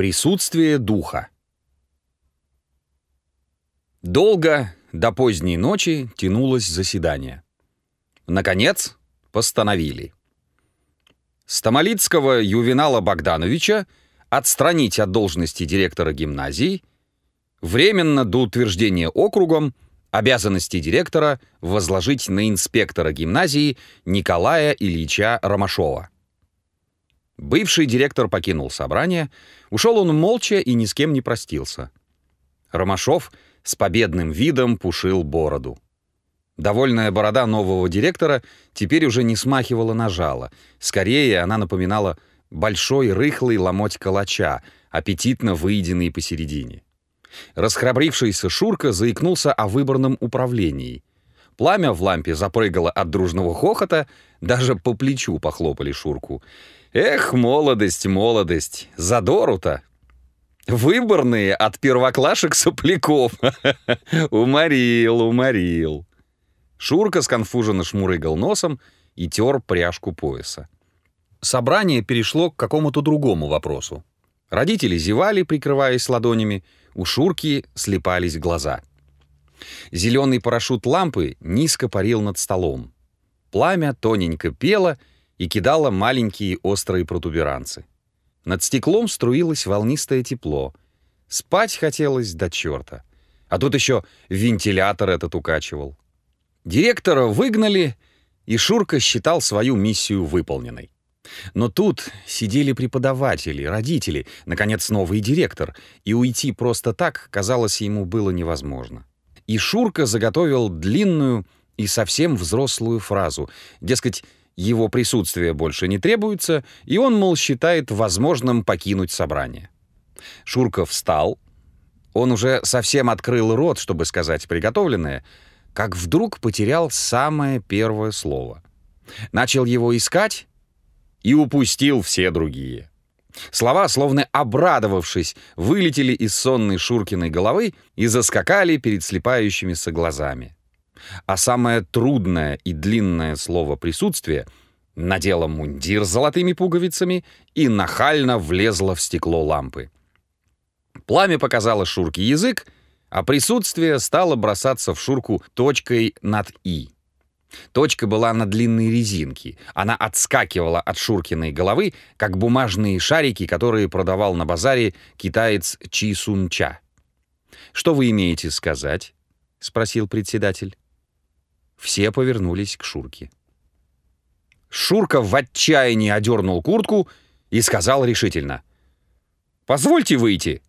Присутствие духа. Долго, до поздней ночи, тянулось заседание. Наконец, постановили. Стамолицкого Ювенала Богдановича отстранить от должности директора гимназии, временно до утверждения округом обязанности директора возложить на инспектора гимназии Николая Ильича Ромашова. Бывший директор покинул собрание, ушел он молча и ни с кем не простился. Ромашов с победным видом пушил бороду. Довольная борода нового директора теперь уже не смахивала на жало. Скорее, она напоминала большой рыхлый ломоть калача, аппетитно выеденный посередине. Расхрабрившийся Шурка заикнулся о выборном управлении. Пламя в лампе запрыгало от дружного хохота, даже по плечу похлопали Шурку — Эх, молодость, молодость, задору-то. Выборные от первоклашек сопляков. Уморил, уморил. Шурка сконфуженно шмурыгал носом и тер пряжку пояса. Собрание перешло к какому-то другому вопросу. Родители зевали, прикрываясь ладонями, у Шурки слепались глаза. Зеленый парашют лампы низко парил над столом. Пламя тоненько пело — и кидала маленькие острые протуберанцы. Над стеклом струилось волнистое тепло. Спать хотелось до черта. А тут еще вентилятор этот укачивал. Директора выгнали, и Шурка считал свою миссию выполненной. Но тут сидели преподаватели, родители, наконец, новый директор, и уйти просто так, казалось, ему было невозможно. И Шурка заготовил длинную и совсем взрослую фразу. Дескать, его присутствие больше не требуется, и он, мол, считает возможным покинуть собрание. Шурка встал. Он уже совсем открыл рот, чтобы сказать приготовленное, как вдруг потерял самое первое слово. Начал его искать и упустил все другие. Слова, словно обрадовавшись, вылетели из сонной Шуркиной головы и заскакали перед слепающимися глазами а самое трудное и длинное слово «присутствие» надела мундир с золотыми пуговицами и нахально влезла в стекло лампы. Пламя показало Шурке язык, а присутствие стало бросаться в Шурку точкой над «и». Точка была на длинной резинке. Она отскакивала от Шуркиной головы, как бумажные шарики, которые продавал на базаре китаец Чи Сун Ча. «Что вы имеете сказать?» — спросил председатель. Все повернулись к Шурке. Шурка в отчаянии одернул куртку и сказал решительно. «Позвольте выйти».